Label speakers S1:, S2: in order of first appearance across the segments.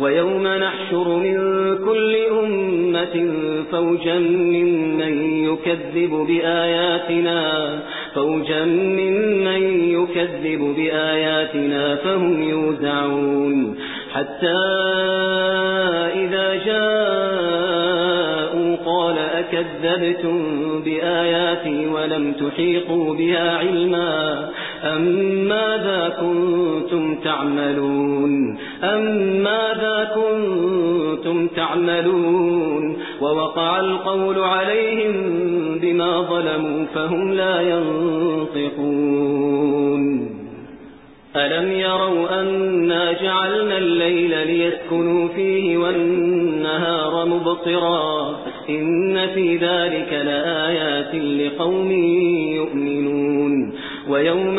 S1: ويوم نحشر من كل أمة فوجا ممن يكذب بآياتنا فوجا ممن يكذب بآياتنا فهم يوزعون. حتى إذا جاءوا قال أكذبتم بآياتي ولم تحيطوا بها علما أم ماذا كنتم تعملون؟ أم ماذا كنتم تعملون ووقع القول عليهم بما ظلموا فهم لا ينطقون ألم يروا أنا جعلنا الليل ليسكنوا فيه والنهار مبطرا إن في ذلك لآيات لقوم يؤمنون ويوم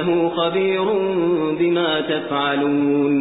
S1: إنه خبير بما تفعلون.